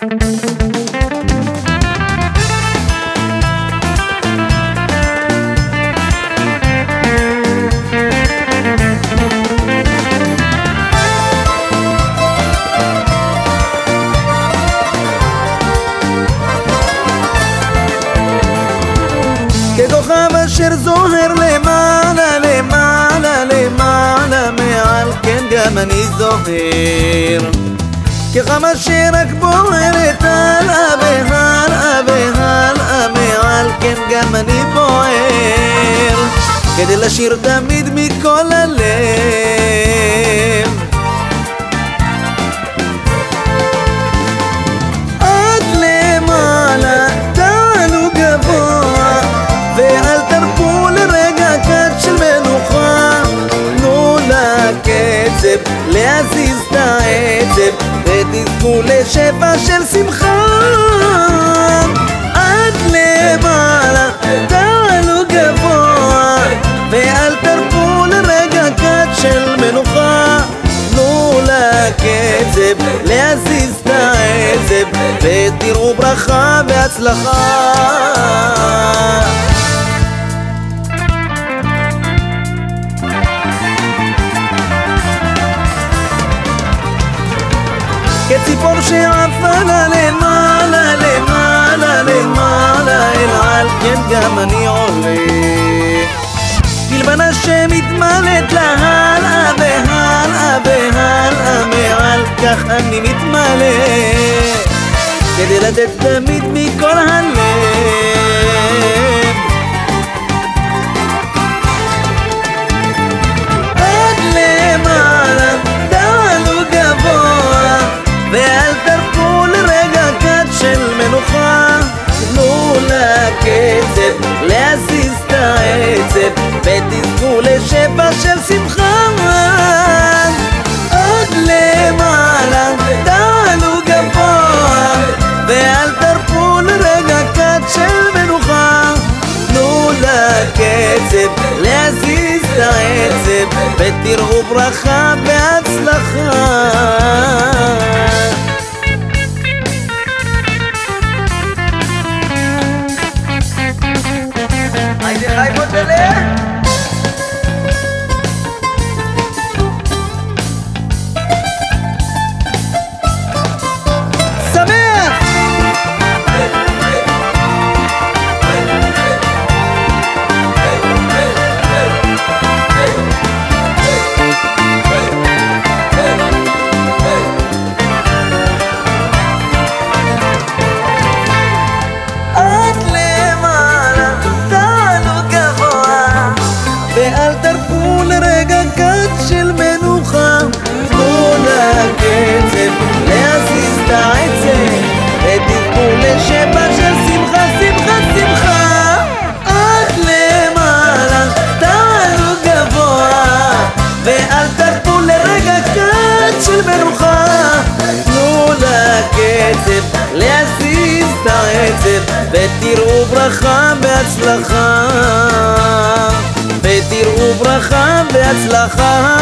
ככוכב אשר זוהר למעלה, למעלה, למעלה, מעל כן גם אני זוהר. כחם אשר רק בוערת הלאה והלאה והלאה, מעל כן גם אני בוער. כדי לשיר תמיד מכל הלב. להזיז את העצב, ותזכו לשפע של שמחה. עד למעלה, תעלו גבוה, ואל תרפו לרגע קט של מנוחה. תנו לקצב להזיז את העצב ותראו ברכה והצלחה כציפור שעפה לה למעלה, למעלה, למעלה אל על כן גם אני עולה. כלבנה שמתמלאת לה הלאה והלאה והלאה מעל כך אני מתמלא. כדי לתת תמיד מכל הלב של שמחה עד למעלה תעלו גבוה ואל תרפו לרגע קט של מנוחה. תנו לקצב להזיז את העצב ותראו ברכה והצלחה העצב ותראו ברכה והצלחה ותראו ברכה והצלחה